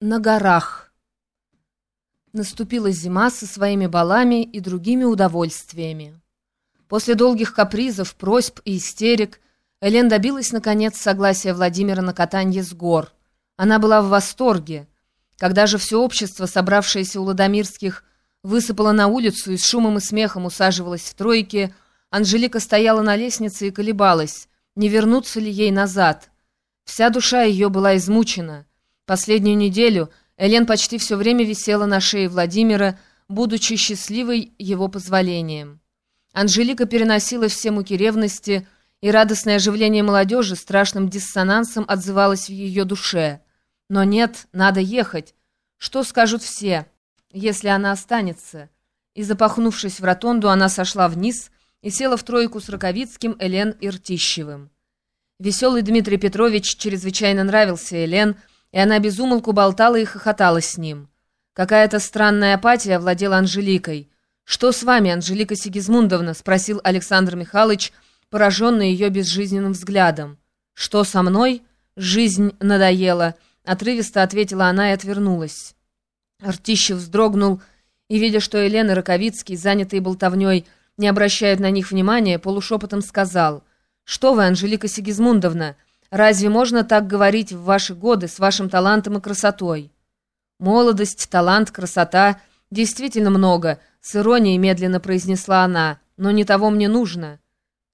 на горах. Наступила зима со своими балами и другими удовольствиями. После долгих капризов, просьб и истерик Элен добилась, наконец, согласия Владимира на катанье с гор. Она была в восторге. Когда же все общество, собравшееся у Ладомирских, высыпало на улицу и с шумом и смехом усаживалось в тройке, Анжелика стояла на лестнице и колебалась, не вернуться ли ей назад. Вся душа ее была измучена — Последнюю неделю Элен почти все время висела на шее Владимира, будучи счастливой его позволением. Анжелика переносила все муки ревности, и радостное оживление молодежи страшным диссонансом отзывалось в ее душе. Но нет, надо ехать. Что скажут все, если она останется? И запахнувшись в ротонду, она сошла вниз и села в тройку с Раковицким, Элен и Ртищевым. Веселый Дмитрий Петрович чрезвычайно нравился Элен, и она безумолку болтала и хохотала с ним. Какая-то странная апатия владела Анжеликой. «Что с вами, Анжелика Сигизмундовна?» — спросил Александр Михайлович, пораженный ее безжизненным взглядом. «Что со мной? Жизнь надоела», — отрывисто ответила она и отвернулась. Артищев вздрогнул, и, видя, что Елена Раковицкий, занятые болтовней, не обращают на них внимания, полушепотом сказал, «Что вы, Анжелика Сигизмундовна?» Разве можно так говорить в ваши годы с вашим талантом и красотой? Молодость, талант, красота — действительно много, с иронией медленно произнесла она, но не того мне нужно.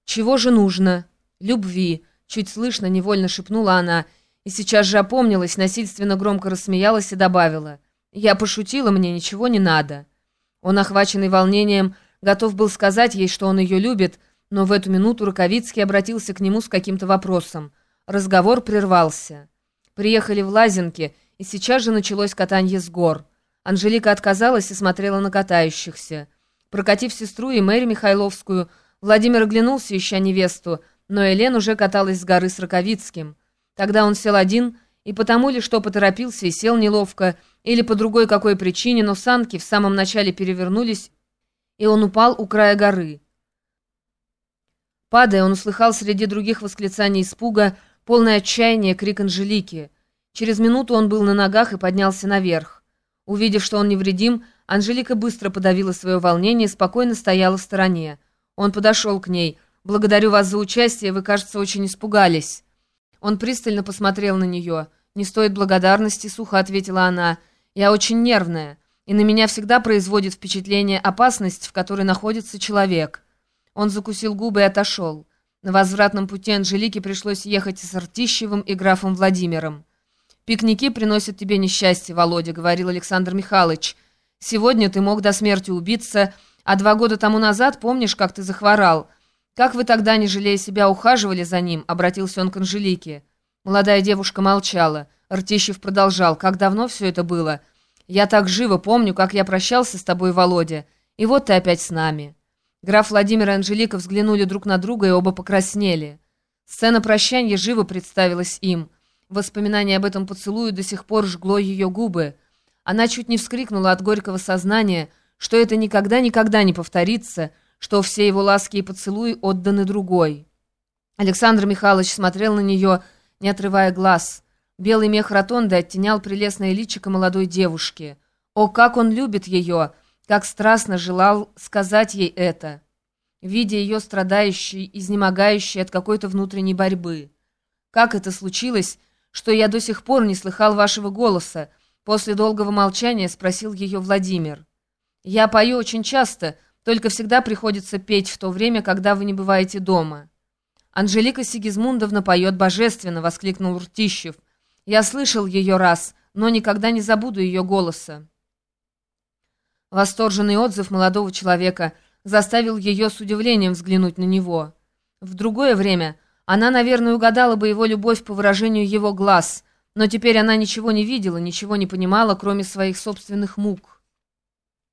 Чего же нужно? Любви, чуть слышно, невольно шепнула она, и сейчас же опомнилась, насильственно громко рассмеялась и добавила. Я пошутила, мне ничего не надо. Он, охваченный волнением, готов был сказать ей, что он ее любит, но в эту минуту Раковицкий обратился к нему с каким-то вопросом — Разговор прервался. Приехали в Лазинки, и сейчас же началось катание с гор. Анжелика отказалась и смотрела на катающихся. Прокатив сестру и Мэри Михайловскую, Владимир оглянулся, ища невесту, но Элен уже каталась с горы с Раковицким. Тогда он сел один, и потому ли, что поторопился и сел неловко, или по другой какой причине, но санки в самом начале перевернулись, и он упал у края горы. Падая, он услыхал среди других восклицаний испуга, полное отчаяние крик Анжелики. Через минуту он был на ногах и поднялся наверх. Увидев, что он невредим, Анжелика быстро подавила свое волнение и спокойно стояла в стороне. Он подошел к ней. «Благодарю вас за участие, вы, кажется, очень испугались». Он пристально посмотрел на нее. «Не стоит благодарности», — сухо ответила она. «Я очень нервная, и на меня всегда производит впечатление опасность, в которой находится человек». Он закусил губы и отошел. На возвратном пути Анжелике пришлось ехать с Артищевым и графом Владимиром. «Пикники приносят тебе несчастье, Володя», — говорил Александр Михайлович. «Сегодня ты мог до смерти убиться, а два года тому назад, помнишь, как ты захворал? Как вы тогда, не жалея себя, ухаживали за ним?» — обратился он к Анжелике. Молодая девушка молчала. Ртищев продолжал. «Как давно все это было? Я так живо помню, как я прощался с тобой, Володя. И вот ты опять с нами». Граф Владимир и Анжелика взглянули друг на друга и оба покраснели. Сцена прощания живо представилась им. Воспоминание об этом поцелуе до сих пор жгло ее губы. Она чуть не вскрикнула от горького сознания, что это никогда-никогда не повторится, что все его ласки и поцелуи отданы другой. Александр Михайлович смотрел на нее, не отрывая глаз. Белый мех ротонды оттенял прелестное личико молодой девушки. О, как он любит ее! Как страстно желал сказать ей это, видя ее страдающей, изнемогающей от какой-то внутренней борьбы. Как это случилось, что я до сих пор не слыхал вашего голоса? После долгого молчания спросил ее Владимир. Я пою очень часто, только всегда приходится петь в то время, когда вы не бываете дома. Анжелика Сигизмундовна поет божественно, воскликнул Ртищев. Я слышал ее раз, но никогда не забуду ее голоса. Восторженный отзыв молодого человека заставил ее с удивлением взглянуть на него. В другое время она, наверное, угадала бы его любовь по выражению его глаз, но теперь она ничего не видела, ничего не понимала, кроме своих собственных мук.